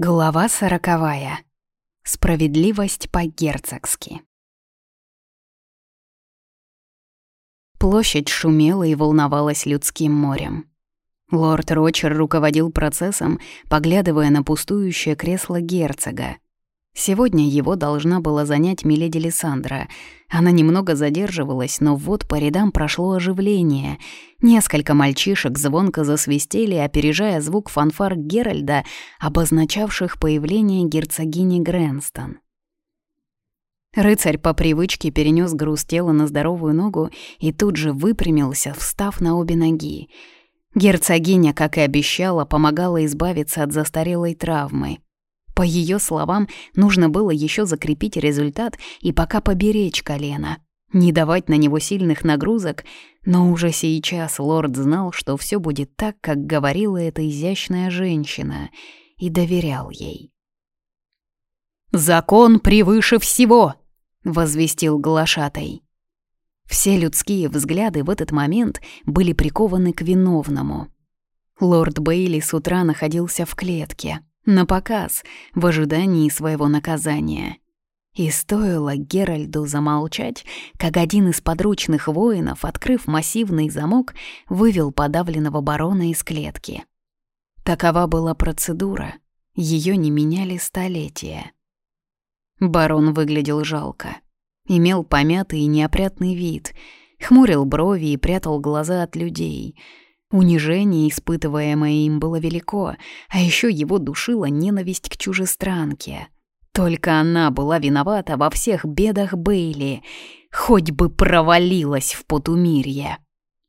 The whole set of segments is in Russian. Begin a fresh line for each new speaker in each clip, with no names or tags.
Глава сороковая. Справедливость по-герцогски. Площадь шумела и волновалась людским морем. Лорд Рочер руководил процессом, поглядывая на пустующее кресло герцога, Сегодня его должна была занять Миледи Лиссандра. Она немного задерживалась, но вот по рядам прошло оживление. Несколько мальчишек звонко засвистели, опережая звук фанфар Геральда, обозначавших появление герцогини Грэнстон. Рыцарь по привычке перенес груз тела на здоровую ногу и тут же выпрямился, встав на обе ноги. Герцогиня, как и обещала, помогала избавиться от застарелой травмы — по ее словам, нужно было еще закрепить результат и пока поберечь колено, не давать на него сильных нагрузок, но уже сейчас лорд знал, что все будет так, как говорила эта изящная женщина, и доверял ей. «Закон превыше всего!» — возвестил глашатай. Все людские взгляды в этот момент были прикованы к виновному. Лорд Бейли с утра находился в клетке — на показ, в ожидании своего наказания. И стоило Геральду замолчать, как один из подручных воинов, открыв массивный замок, вывел подавленного барона из клетки. Такова была процедура, ее не меняли столетия. Барон выглядел жалко. Имел помятый и неопрятный вид, хмурил брови и прятал глаза от людей — Унижение, испытываемое им, было велико, а еще его душила ненависть к чужестранке. Только она была виновата во всех бедах Бейли, хоть бы провалилась в потумирье.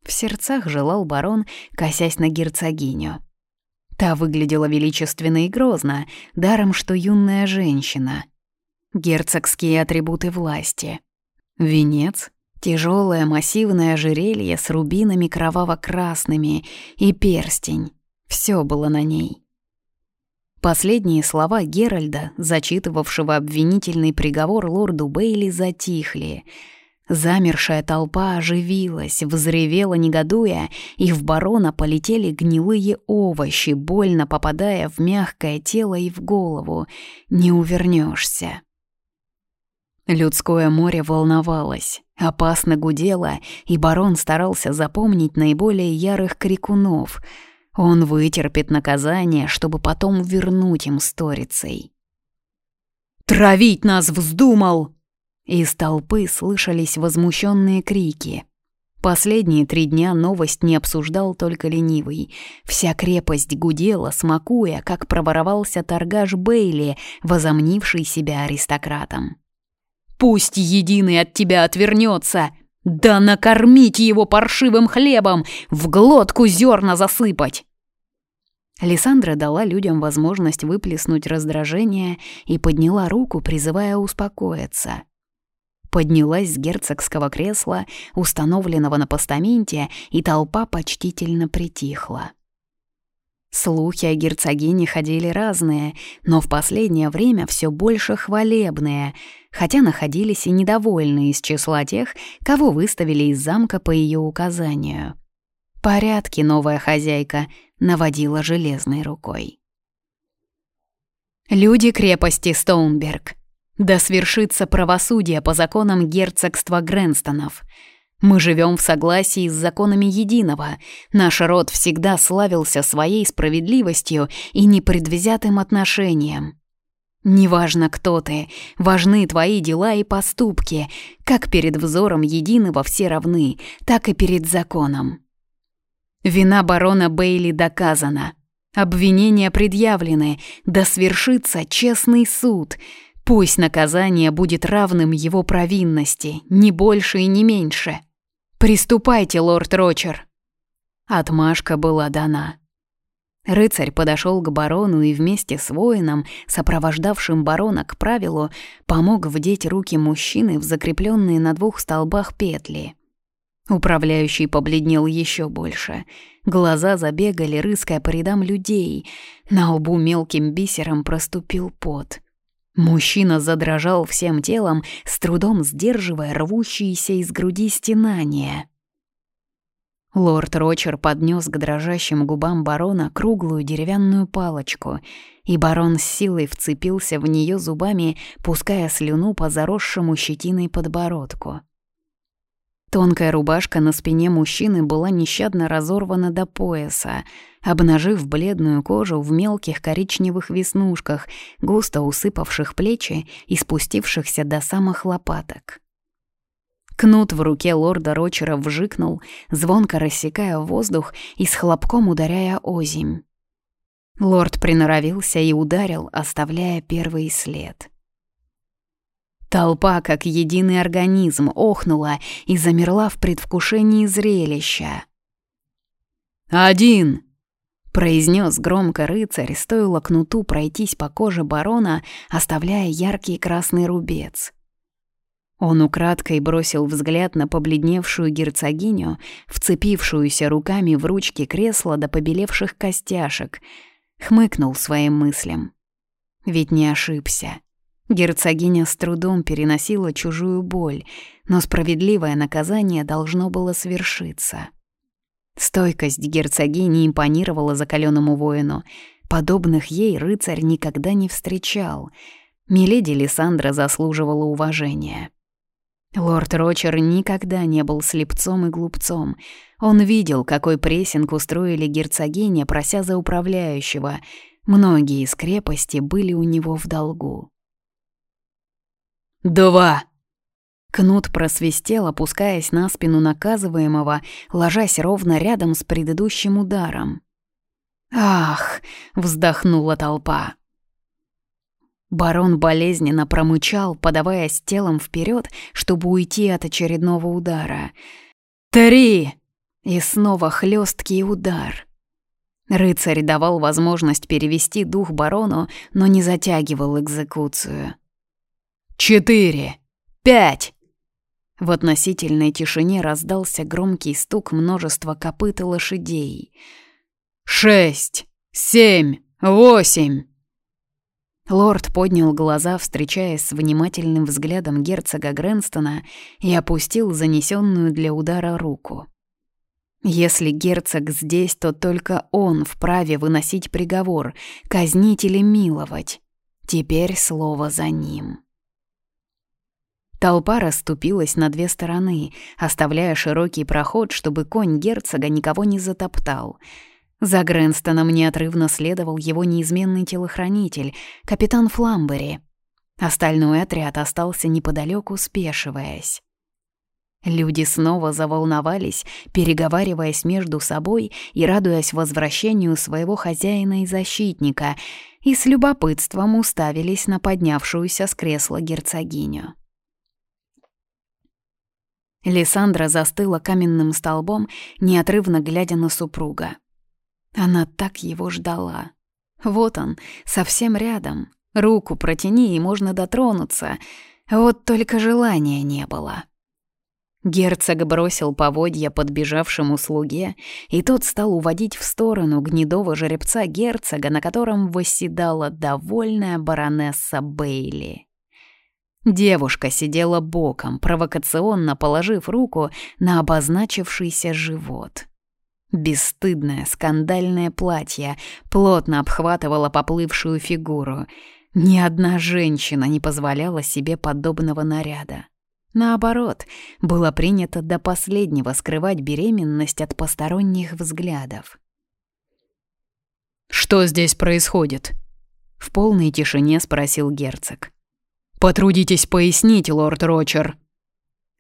В сердцах желал барон, косясь на герцогиню. Та выглядела величественно и грозно, даром что юная женщина. Герцогские атрибуты власти. Венец, Тяжелое массивное ожерелье с рубинами кроваво-красными и перстень. Все было на ней. Последние слова Геральда, зачитывавшего обвинительный приговор лорду Бейли, затихли. Замершая толпа оживилась, взревела негодуя, и в барона полетели гнилые овощи, больно попадая в мягкое тело и в голову. Не увернешься. Людское море волновалось, опасно гудело, и барон старался запомнить наиболее ярых крикунов. Он вытерпит наказание, чтобы потом вернуть им сторицей. «Травить нас вздумал!» Из толпы слышались возмущенные крики. Последние три дня новость не обсуждал только ленивый. Вся крепость гудела, смакуя, как проворовался торгаш Бейли, возомнивший себя аристократом. Пусть единый от тебя отвернется. Да накормить его паршивым хлебом, в глотку зерна засыпать. Лиссандра дала людям возможность выплеснуть раздражение и подняла руку, призывая успокоиться. Поднялась с герцогского кресла, установленного на постаменте, и толпа почтительно притихла. Слухи о герцогине ходили разные, но в последнее время все больше хвалебные, хотя находились и недовольные из числа тех, кого выставили из замка по ее указанию. Порядки новая хозяйка наводила железной рукой. Люди крепости Стоунберг. Да свершится правосудие по законам герцогства Грэнстонов — мы живем в согласии с законами единого. Наш род всегда славился своей справедливостью и непредвзятым отношением. Неважно, кто ты, важны твои дела и поступки. Как перед взором единого все равны, так и перед законом. Вина барона Бейли доказана. Обвинения предъявлены, да свершится честный суд. Пусть наказание будет равным его провинности, ни больше и не меньше. «Приступайте, лорд Рочер!» Отмашка была дана. Рыцарь подошел к барону и вместе с воином, сопровождавшим барона к правилу, помог вдеть руки мужчины в закрепленные на двух столбах петли. Управляющий побледнел еще больше. Глаза забегали, рыская по рядам людей. На лбу мелким бисером проступил пот. Мужчина задрожал всем телом, с трудом сдерживая рвущиеся из груди стенания. Лорд Рочер поднес к дрожащим губам барона круглую деревянную палочку, и барон с силой вцепился в нее зубами, пуская слюну по заросшему щетиной подбородку. Тонкая рубашка на спине мужчины была нещадно разорвана до пояса, обнажив бледную кожу в мелких коричневых веснушках, густо усыпавших плечи и спустившихся до самых лопаток. Кнут в руке лорда Рочера вжикнул, звонко рассекая воздух и с хлопком ударяя озимь. Лорд приноровился и ударил, оставляя первый след. Толпа, как единый организм, охнула и замерла в предвкушении зрелища. «Один!» — произнес громко рыцарь, стоило кнуту пройтись по коже барона, оставляя яркий красный рубец. Он украдкой бросил взгляд на побледневшую герцогиню, вцепившуюся руками в ручки кресла до побелевших костяшек, хмыкнул своим мыслям. Ведь не ошибся. Герцогиня с трудом переносила чужую боль, но справедливое наказание должно было свершиться. Стойкость герцогини импонировала закаленному воину. Подобных ей рыцарь никогда не встречал. Миледи Лиссандра заслуживала уважения. Лорд Рочер никогда не был слепцом и глупцом. Он видел, какой прессинг устроили герцогиня, прося за управляющего. Многие из крепости были у него в долгу. «Два!» Кнут просвистел, опускаясь на спину наказываемого, ложась ровно рядом с предыдущим ударом. «Ах!» — вздохнула толпа. Барон болезненно промычал, подаваясь телом вперед, чтобы уйти от очередного удара. «Три!» И снова хлесткий удар. Рыцарь давал возможность перевести дух барону, но не затягивал экзекуцию. «Четыре! Пять!» В относительной тишине раздался громкий стук множества копыт и лошадей. «Шесть! Семь! Восемь!» Лорд поднял глаза, встречаясь с внимательным взглядом герцога Грэнстона, и опустил занесенную для удара руку. Если герцог здесь, то только он вправе выносить приговор, казнить или миловать. Теперь слово за ним. Толпа расступилась на две стороны, оставляя широкий проход, чтобы конь герцога никого не затоптал — за Грэнстоном неотрывно следовал его неизменный телохранитель, капитан Фламбери. Остальной отряд остался неподалеку, спешиваясь. Люди снова заволновались, переговариваясь между собой и радуясь возвращению своего хозяина и защитника, и с любопытством уставились на поднявшуюся с кресла герцогиню. Лиссандра застыла каменным столбом, неотрывно глядя на супруга. Она так его ждала. Вот он, совсем рядом. Руку протяни, и можно дотронуться. Вот только желания не было. Герцог бросил поводья подбежавшему слуге, и тот стал уводить в сторону гнедого жеребца герцога, на котором восседала довольная баронесса Бейли. Девушка сидела боком, провокационно положив руку на обозначившийся живот. Бесстыдное, скандальное платье плотно обхватывало поплывшую фигуру. Ни одна женщина не позволяла себе подобного наряда. Наоборот, было принято до последнего скрывать беременность от посторонних взглядов. «Что здесь происходит?» — в полной тишине спросил герцог. «Потрудитесь пояснить, лорд Рочер»,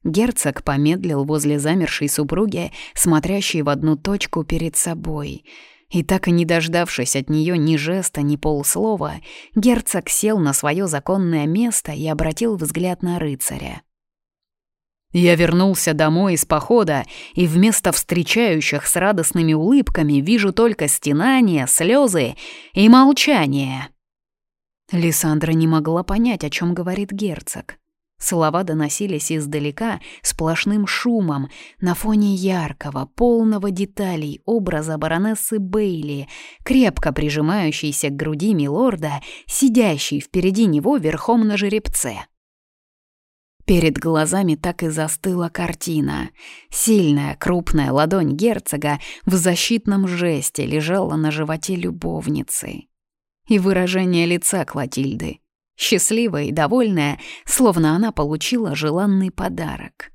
Герцог помедлил возле замершей супруги, смотрящей в одну точку перед собой. И так и не дождавшись от нее ни жеста, ни полслова, герцог сел на свое законное место и обратил взгляд на рыцаря. Я вернулся домой из похода, и вместо встречающих с радостными улыбками вижу только стенания, слезы и молчание. Лиссандра не могла понять, о чем говорит герцог. Слова доносились издалека сплошным шумом на фоне яркого, полного деталей образа баронессы Бейли, крепко прижимающейся к груди милорда, сидящей впереди него верхом на жеребце. Перед глазами так и застыла картина. Сильная, крупная ладонь герцога в защитном жесте лежала на животе любовницы. И выражение лица Клотильды. Счастливая и довольная, словно она получила желанный подарок.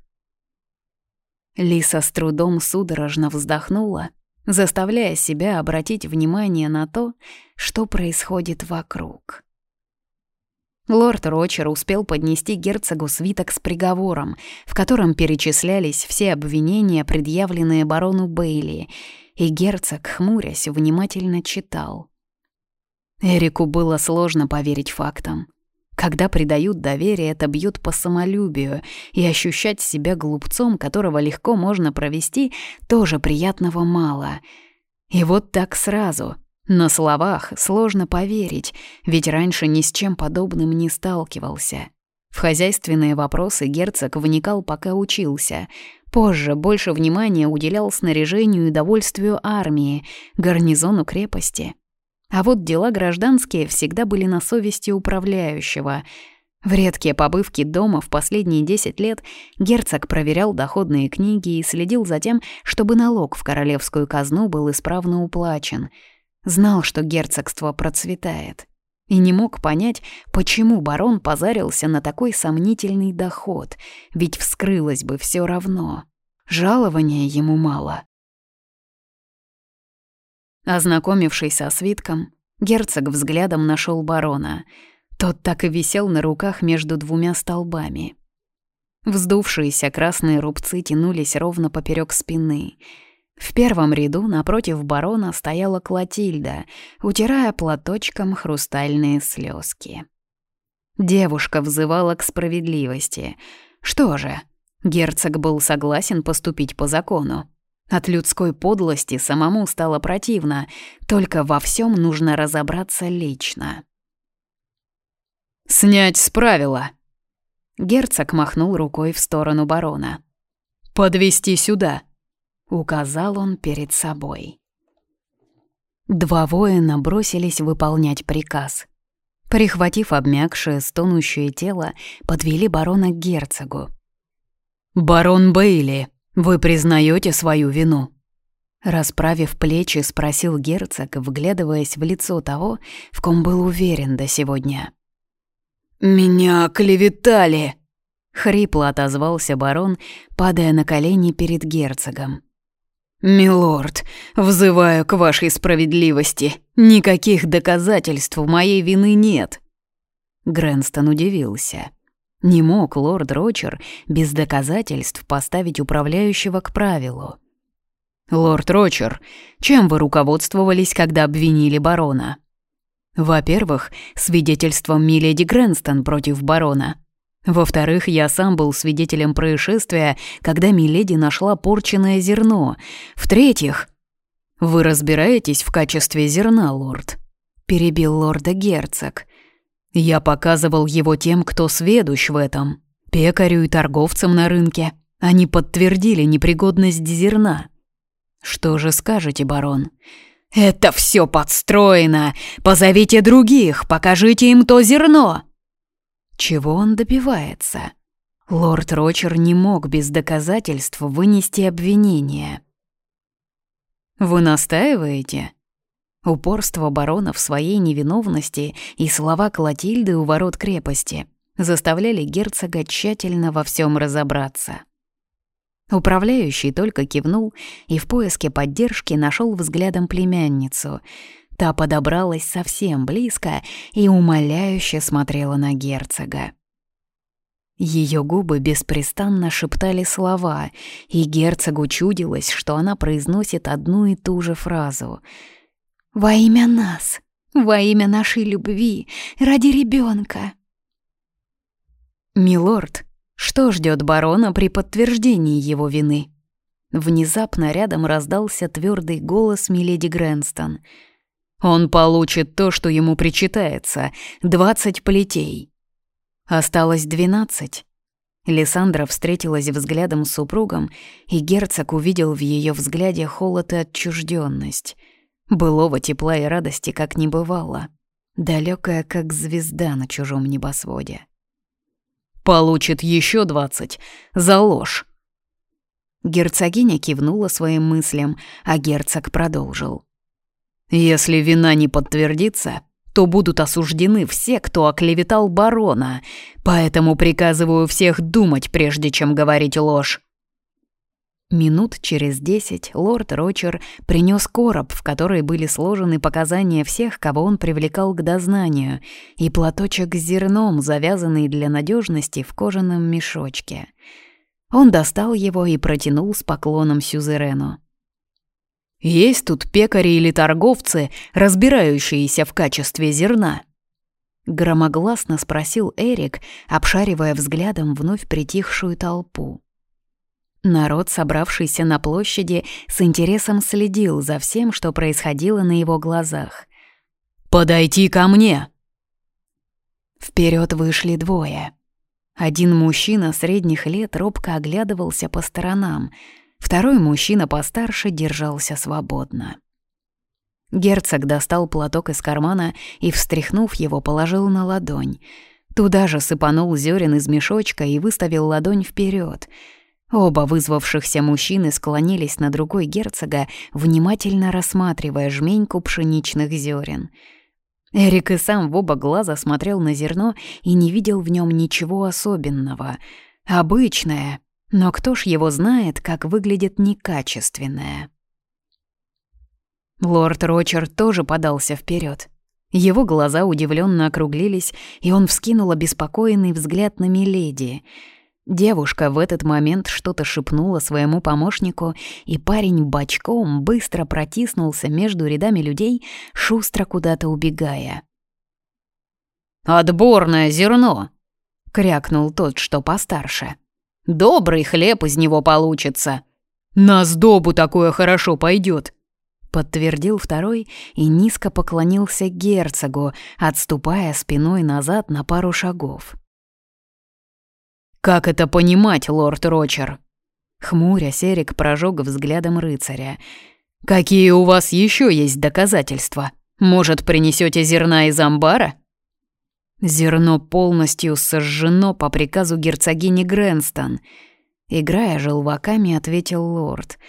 Лиса с трудом судорожно вздохнула, заставляя себя обратить внимание на то, что происходит вокруг. Лорд Рочер успел поднести герцогу свиток с приговором, в котором перечислялись все обвинения, предъявленные барону Бейли, и герцог, хмурясь, внимательно читал. Эрику было сложно поверить фактам. Когда предают доверие, это бьет по самолюбию, и ощущать себя глупцом, которого легко можно провести, тоже приятного мало. И вот так сразу — на словах сложно поверить, ведь раньше ни с чем подобным не сталкивался. В хозяйственные вопросы герцог вникал, пока учился. Позже больше внимания уделял снаряжению и довольствию армии, гарнизону крепости. А вот дела гражданские всегда были на совести управляющего. В редкие побывки дома в последние 10 лет герцог проверял доходные книги и следил за тем, чтобы налог в королевскую казну был исправно уплачен — Знал, что герцогство процветает. И не мог понять, почему барон позарился на такой сомнительный доход, ведь вскрылось бы все равно. Жалования ему мало. Ознакомившись со свитком, герцог взглядом нашел барона. Тот так и висел на руках между двумя столбами. Вздувшиеся красные рубцы тянулись ровно поперек спины — в первом ряду напротив барона стояла Клотильда, утирая платочком хрустальные слезки. Девушка взывала к справедливости. Что же, герцог был согласен поступить по закону. От людской подлости самому стало противно, только во всем нужно разобраться лично. «Снять с правила!» Герцог махнул рукой в сторону барона. «Подвести сюда!» — указал он перед собой. Два воина бросились выполнять приказ. Прихватив обмякшее, стонущее тело, подвели барона к герцогу. «Барон Бейли, вы признаете свою вину?» Расправив плечи, спросил герцог, вглядываясь в лицо того, в ком был уверен до сегодня. «Меня клеветали!» — хрипло отозвался барон, падая на колени перед герцогом. «Милорд, взываю к вашей справедливости. Никаких доказательств моей вины нет». Грэнстон удивился. Не мог лорд Рочер без доказательств поставить управляющего к правилу. «Лорд Рочер, чем вы руководствовались, когда обвинили барона?» «Во-первых, свидетельством Миледи Грэнстон против барона. Во-вторых, я сам был свидетелем происшествия, когда Миледи нашла порченное зерно. В-третьих, вы разбираетесь в качестве зерна, лорд, перебил лорда герцог. Я показывал его тем, кто сведущ в этом, пекарю и торговцам на рынке. Они подтвердили непригодность зерна. Что же скажете, барон? Это все подстроено. Позовите других, покажите им то зерно. Чего он добивается? Лорд Рочер не мог без доказательств вынести обвинение. «Вы настаиваете?» Упорство барона в своей невиновности и слова Клотильды у ворот крепости заставляли герцога тщательно во всем разобраться. Управляющий только кивнул и в поиске поддержки нашел взглядом племянницу — Та подобралась совсем близко и умоляюще смотрела на герцога. Ее губы беспрестанно шептали слова, и герцогу чудилось, что она произносит одну и ту же фразу. «Во имя нас, во имя нашей любви, ради ребенка. «Милорд, что ждет барона при подтверждении его вины?» Внезапно рядом раздался твердый голос Миледи Грэнстон — он получит то, что ему причитается — двадцать плетей. Осталось двенадцать. Лиссандра встретилась взглядом с супругом, и герцог увидел в ее взгляде холод и отчужденность. Былого тепла и радости как не бывало. Далекая, как звезда на чужом небосводе. получит еще двадцать за ложь. Герцогиня кивнула своим мыслям, а герцог продолжил. «Если вина не подтвердится, то будут осуждены все, кто оклеветал барона, поэтому приказываю всех думать, прежде чем говорить ложь. Минут через десять лорд Рочер принес короб, в который были сложены показания всех, кого он привлекал к дознанию, и платочек с зерном, завязанный для надежности в кожаном мешочке. Он достал его и протянул с поклоном сюзерену. Есть тут пекари или торговцы, разбирающиеся в качестве зерна?» Громогласно спросил Эрик, обшаривая взглядом вновь притихшую толпу. Народ, собравшийся на площади, с интересом следил за всем, что происходило на его глазах. «Подойти ко мне!» Вперед вышли двое. Один мужчина средних лет робко оглядывался по сторонам — Второй мужчина постарше держался свободно. Герцог достал платок из кармана и, встряхнув его, положил на ладонь. Туда же сыпанул зерен из мешочка и выставил ладонь вперед. Оба вызвавшихся мужчины склонились на другой герцога, внимательно рассматривая жменьку пшеничных зерен. Эрик и сам в оба глаза смотрел на зерно и не видел в нем ничего особенного. Обычное, но кто ж его знает, как выглядит некачественное? Лорд Рочер тоже подался вперед. Его глаза удивленно округлились, и он вскинул обеспокоенный взгляд на Миледи. Девушка в этот момент что-то шепнула своему помощнику, и парень бочком быстро протиснулся между рядами людей, шустро куда-то убегая. «Отборное зерно!» — крякнул тот, что постарше. Добрый хлеб из него получится. На сдобу такое хорошо пойдет, подтвердил второй и низко поклонился герцогу, отступая спиной назад на пару шагов. «Как это понимать, лорд Рочер?» Хмуря, Серик прожег взглядом рыцаря. «Какие у вас еще есть доказательства? Может, принесете зерна из амбара?» Зерно полностью сожжено по приказу герцогини Грэнстон. Играя желваками, ответил лорд.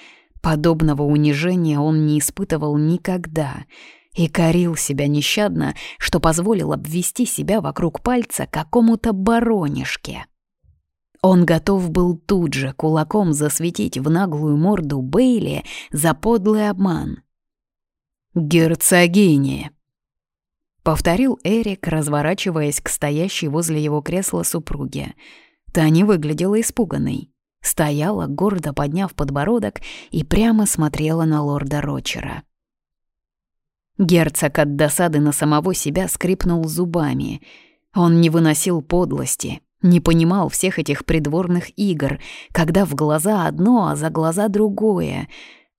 Подобного унижения он не испытывал никогда и корил себя нещадно, что позволил обвести себя вокруг пальца какому-то баронишке. Он готов был тут же кулаком засветить в наглую морду Бейли за подлый обман. «Герцогиня!» Повторил Эрик, разворачиваясь к стоящей возле его кресла супруге. Та не выглядела испуганной. Стояла, гордо подняв подбородок, и прямо смотрела на лорда Рочера. Герцог от досады на самого себя скрипнул зубами. Он не выносил подлости, не понимал всех этих придворных игр, когда в глаза одно, а за глаза другое.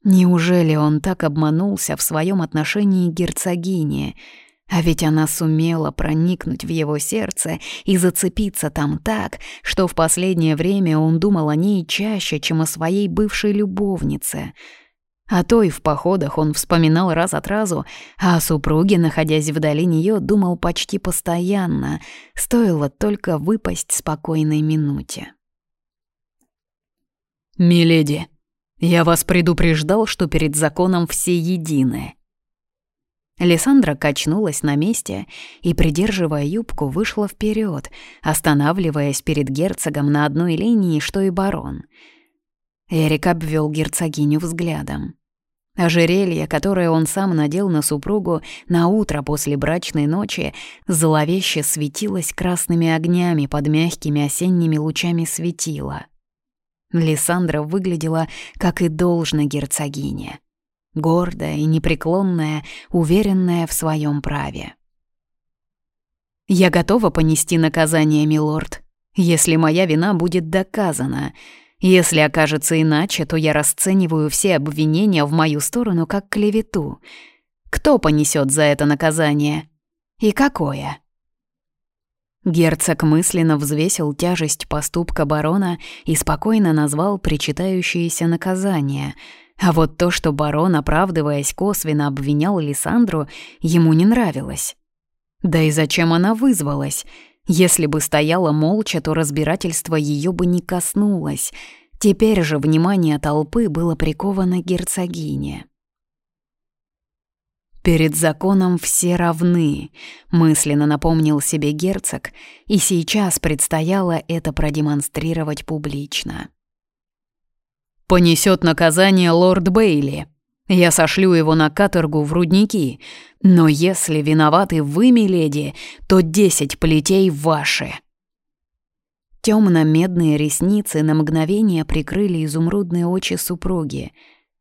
Неужели он так обманулся в своем отношении к герцогине — а ведь она сумела проникнуть в его сердце и зацепиться там так, что в последнее время он думал о ней чаще, чем о своей бывшей любовнице. А то и в походах он вспоминал раз от разу, а о супруге, находясь вдали нее, думал почти постоянно, стоило только выпасть спокойной минуте. «Миледи, я вас предупреждал, что перед законом все едины», Лиссандра качнулась на месте и, придерживая юбку, вышла вперед, останавливаясь перед герцогом на одной линии, что и барон. Эрик обвел герцогиню взглядом. Ожерелье, которое он сам надел на супругу на утро после брачной ночи, зловеще светилось красными огнями под мягкими осенними лучами светила. Лиссандра выглядела, как и должно герцогине — гордая и непреклонная, уверенная в своем праве. «Я готова понести наказание, милорд, если моя вина будет доказана. Если окажется иначе, то я расцениваю все обвинения в мою сторону как клевету. Кто понесет за это наказание? И какое?» Герцог мысленно взвесил тяжесть поступка барона и спокойно назвал причитающиеся наказания — а вот то, что барон, оправдываясь косвенно, обвинял Лиссандру, ему не нравилось. Да и зачем она вызвалась? Если бы стояла молча, то разбирательство ее бы не коснулось. Теперь же внимание толпы было приковано герцогине. «Перед законом все равны», — мысленно напомнил себе герцог, и сейчас предстояло это продемонстрировать публично. «Понесет наказание лорд Бейли. Я сошлю его на каторгу в рудники, но если виноваты вы, миледи, то десять плетей ваши». Темно-медные ресницы на мгновение прикрыли изумрудные очи супруги,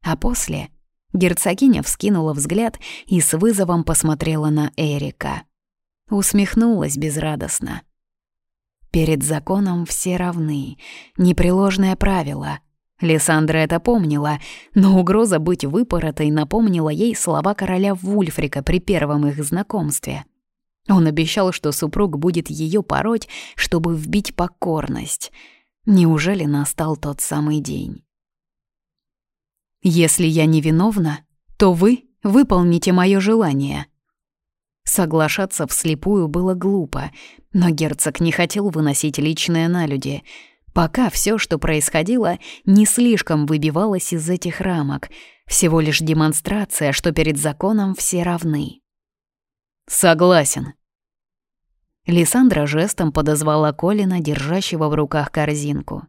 а после — Герцогиня вскинула взгляд и с вызовом посмотрела на Эрика. Усмехнулась безрадостно. Перед законом все равны. Непреложное правило. Лиссандра это помнила, но угроза быть выпоротой напомнила ей слова короля Вульфрика при первом их знакомстве. Он обещал, что супруг будет ее пороть, чтобы вбить покорность. Неужели настал тот самый день? Если я невиновна, то вы выполните мое желание». Соглашаться вслепую было глупо, но герцог не хотел выносить личное на люди. Пока все, что происходило, не слишком выбивалось из этих рамок, всего лишь демонстрация, что перед законом все равны. «Согласен». Лиссандра жестом подозвала Колина, держащего в руках корзинку.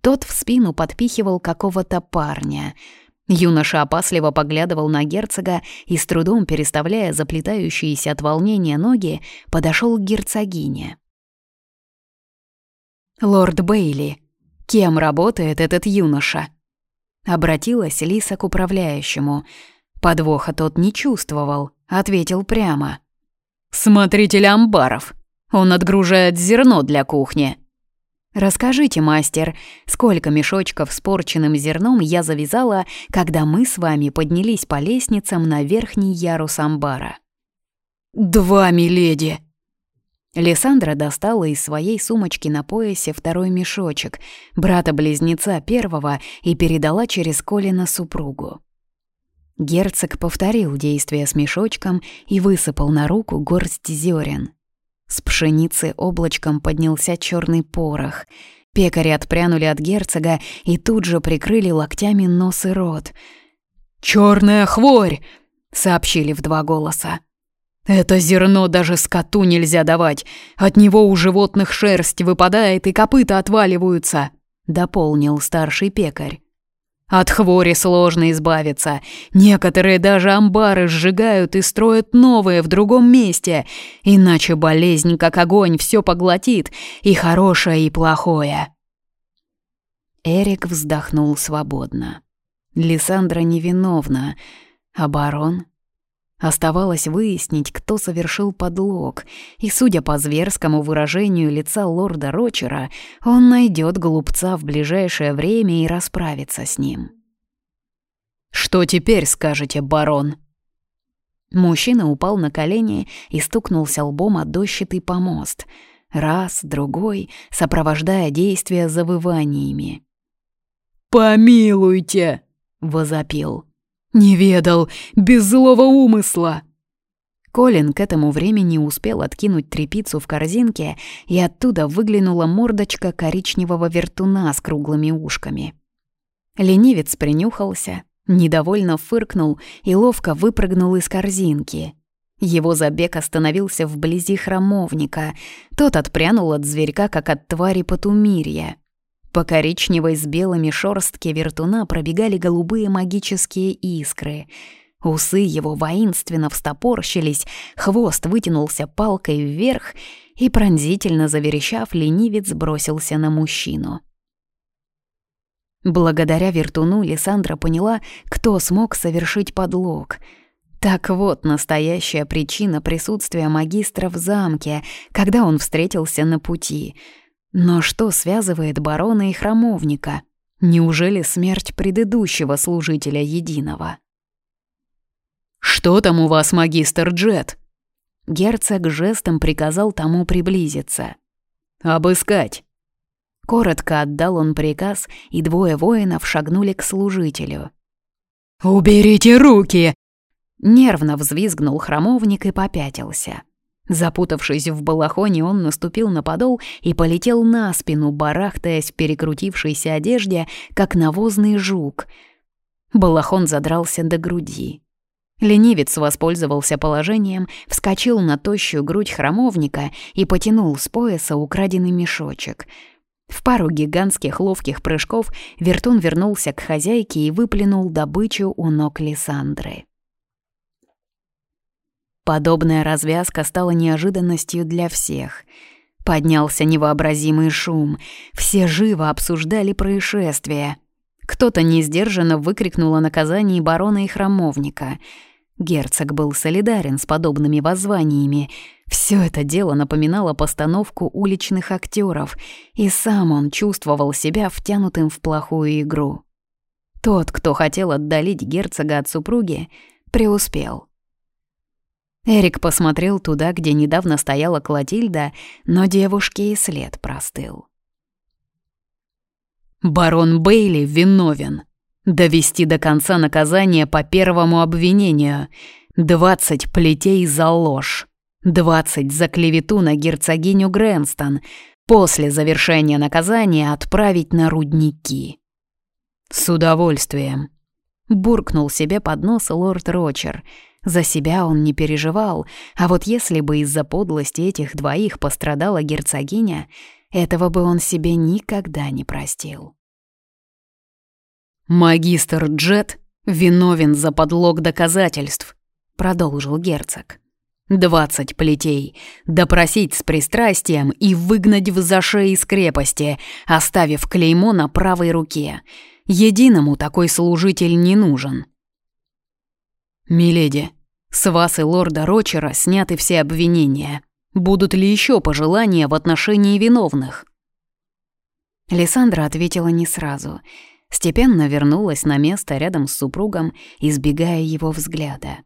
Тот в спину подпихивал какого-то парня — Юноша опасливо поглядывал на герцога и, с трудом переставляя заплетающиеся от волнения ноги, подошел к герцогине. «Лорд Бейли, кем работает этот юноша?» Обратилась Лиса к управляющему. Подвоха тот не чувствовал, ответил прямо. «Смотритель амбаров. Он отгружает зерно для кухни». «Расскажите, мастер, сколько мешочков с порченным зерном я завязала, когда мы с вами поднялись по лестницам на верхний ярус амбара?» «Два, миледи!» Лиссандра достала из своей сумочки на поясе второй мешочек, брата-близнеца первого, и передала через Колина супругу. Герцог повторил действие с мешочком и высыпал на руку горсть зерен. С пшеницы облачком поднялся черный порох. Пекари отпрянули от герцога и тут же прикрыли локтями нос и рот. «Черная хворь!» — сообщили в два голоса. «Это зерно даже скоту нельзя давать. От него у животных шерсть выпадает и копыта отваливаются», — дополнил старший пекарь. От хвори сложно избавиться. Некоторые даже амбары сжигают и строят новые в другом месте, иначе болезнь, как огонь, все поглотит, и хорошее, и плохое. Эрик вздохнул свободно. Лиссандра невиновна, а барон Оставалось выяснить, кто совершил подлог, и, судя по зверскому выражению лица лорда Рочера, он найдет глупца в ближайшее время и расправится с ним. «Что теперь скажете, барон?» Мужчина упал на колени и стукнулся лбом о дощатый помост. Раз, другой, сопровождая действия завываниями. «Помилуйте!» — возопил. «Не ведал, без злого умысла!» Колин к этому времени успел откинуть трепицу в корзинке, и оттуда выглянула мордочка коричневого вертуна с круглыми ушками. Ленивец принюхался, недовольно фыркнул и ловко выпрыгнул из корзинки. Его забег остановился вблизи храмовника. Тот отпрянул от зверька, как от твари потумирья. По коричневой с белыми шорстке вертуна пробегали голубые магические искры. Усы его воинственно встопорщились, хвост вытянулся палкой вверх, и, пронзительно заверещав, ленивец бросился на мужчину. Благодаря вертуну Лиссандра поняла, кто смог совершить подлог. Так вот настоящая причина присутствия магистра в замке, когда он встретился на пути — но что связывает барона и храмовника? Неужели смерть предыдущего служителя единого? «Что там у вас, магистр Джет?» Герцог жестом приказал тому приблизиться. «Обыскать!» Коротко отдал он приказ, и двое воинов шагнули к служителю. «Уберите руки!» Нервно взвизгнул храмовник и попятился. Запутавшись в балахоне, он наступил на подол и полетел на спину, барахтаясь в перекрутившейся одежде, как навозный жук. Балахон задрался до груди. Ленивец воспользовался положением, вскочил на тощую грудь храмовника и потянул с пояса украденный мешочек. В пару гигантских ловких прыжков Вертун вернулся к хозяйке и выплюнул добычу у ног Лиссандры. Подобная развязка стала неожиданностью для всех. Поднялся невообразимый шум. Все живо обсуждали происшествие. Кто-то несдержанно выкрикнул о наказании барона и храмовника. Герцог был солидарен с подобными воззваниями. Все это дело напоминало постановку уличных актеров, и сам он чувствовал себя втянутым в плохую игру. Тот, кто хотел отдалить герцога от супруги, преуспел. Эрик посмотрел туда, где недавно стояла Клотильда, но девушке и след простыл. «Барон Бейли виновен. Довести до конца наказание по первому обвинению. Двадцать плетей за ложь. Двадцать за клевету на герцогиню Грэнстон. После завершения наказания отправить на рудники». «С удовольствием», — буркнул себе под нос лорд Рочер — за себя он не переживал, а вот если бы из-за подлости этих двоих пострадала герцогиня, этого бы он себе никогда не простил. «Магистр Джет виновен за подлог доказательств», — продолжил герцог. «Двадцать плетей, допросить с пристрастием и выгнать в заше из крепости, оставив клеймо на правой руке. Единому такой служитель не нужен». «Миледи, с вас и лорда Рочера сняты все обвинения. Будут ли еще пожелания в отношении виновных?» Лиссандра ответила не сразу. Степенно вернулась на место рядом с супругом, избегая его взгляда.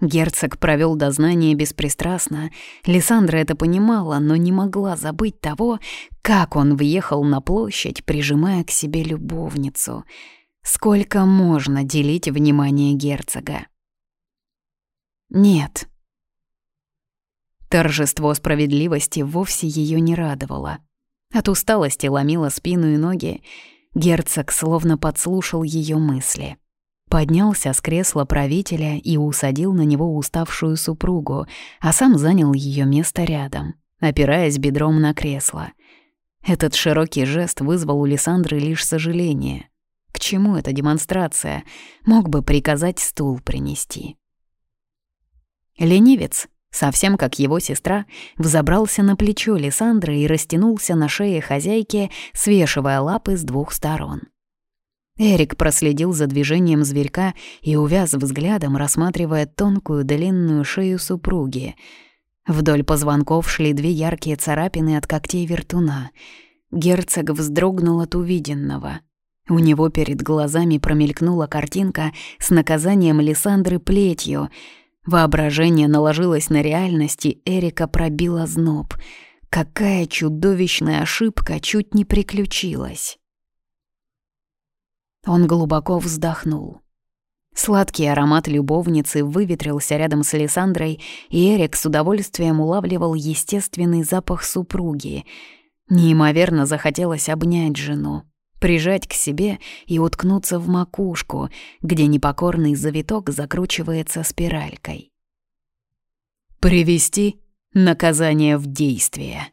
Герцог провел дознание беспристрастно. Лиссандра это понимала, но не могла забыть того, как он въехал на площадь, прижимая к себе любовницу. Сколько можно делить внимание герцога? Нет. Торжество справедливости вовсе ее не радовало. От усталости ломило спину и ноги. Герцог словно подслушал ее мысли. Поднялся с кресла правителя и усадил на него уставшую супругу, а сам занял ее место рядом, опираясь бедром на кресло. Этот широкий жест вызвал у Лиссандры лишь сожаление. К чему эта демонстрация? Мог бы приказать стул принести. Ленивец, совсем как его сестра, взобрался на плечо Лиссандры и растянулся на шее хозяйки, свешивая лапы с двух сторон. Эрик проследил за движением зверька и увяз взглядом, рассматривая тонкую длинную шею супруги. Вдоль позвонков шли две яркие царапины от когтей вертуна. Герцог вздрогнул от увиденного. У него перед глазами промелькнула картинка с наказанием Лиссандры плетью — Воображение наложилось на реальность, и Эрика пробила зноб. Какая чудовищная ошибка чуть не приключилась. Он глубоко вздохнул. Сладкий аромат любовницы выветрился рядом с Александрой, и Эрик с удовольствием улавливал естественный запах супруги. Неимоверно захотелось обнять жену прижать к себе и уткнуться в макушку, где непокорный завиток закручивается спиралькой. Привести наказание в действие.